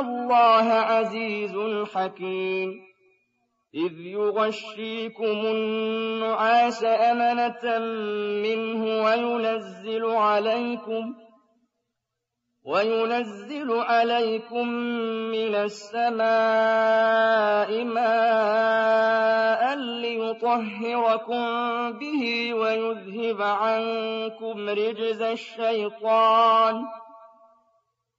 اللَّهَ عَزِيزٌ حَكِيمٌ إِذْ يُغَشِّيكُمُ النُّعَاسَ أَمَنَةً مِّنْهُ وَيُنَزِّلُ عَلَيْكُمْ وَيُنَزِّلُ عَلَيْكُم مِّنَ السَّمَاءِ مَاءً لِّيُطَهِّرَكُم بِهِ وَيُذْهِبَ عَنكُمْ رِجْزَ الشَّيْطَانِ.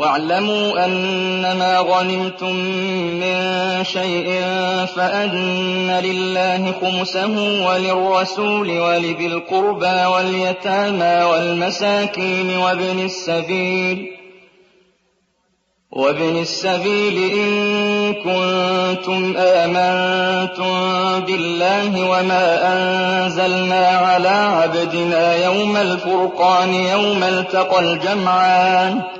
واعلموا أنما غنمتم من شيء فأن لله خمسه وللرسول ولذي القربى واليتامى والمساكين وابن السبيل وابن السبيل إن كنتم آمنتم بالله وما أنزلنا على عبدنا يوم الفرقان يوم التقى الجمعان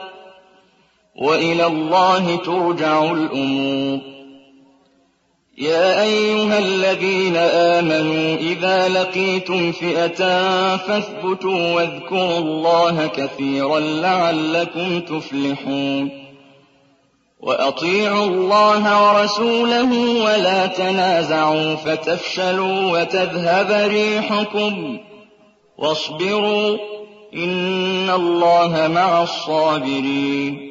وإلى الله ترجع الأمور. يا أيها الذين آمنوا إذا لقيتم فئة فاثبتوا واذكروا الله كثيرا لعلكم تفلحون. وأطيعوا الله ورسوله ولا تنازعوا فتفشلوا وتذهب ريحكم. واصبروا إن الله مع الصابرين.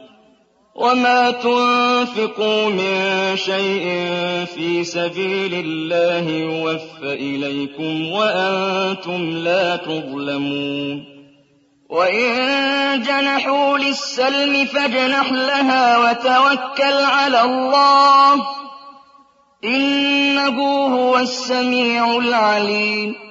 وما تنفقوا من شيء في سبيل الله يوف إليكم وأنتم لا تظلمون وإن جنحوا للسلم فاجنح لها وتوكل على الله إنه هو السميع العليم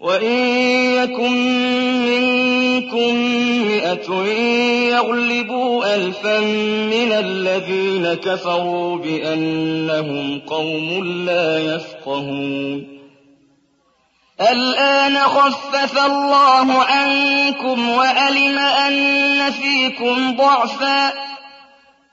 وَإِن يَكُن مِّنكُم مِّائَةٌ يَغْلِبُوا أَلْفًا مِّنَ الَّذِينَ كَفَرُوا بِأَنَّهُمْ قَوْمٌ لَّا يَفْقَهُونَ الْآنَ خَفَّفَ اللَّهُ عَنكُمْ وَعَلِمَ أَنَّ فِيكُمْ ضَعْفًا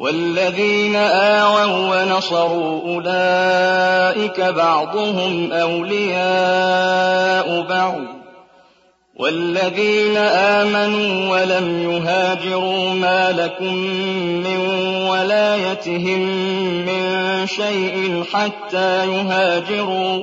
وَالَّذِينَ آوَوا وَّنَصَرُوا أُولَٰئِكَ بَعْضُهُمْ أَوْلِيَاءُ بَعْضٍ ۚ. وَالَّذِينَ آمَنُوا وَلَمْ يُهَاجِرُوا مَا لَكُم مِّن وَلَايَتِهِم مِّن شَيْءٍ حَتَّىٰ يُهَاجِرُوا.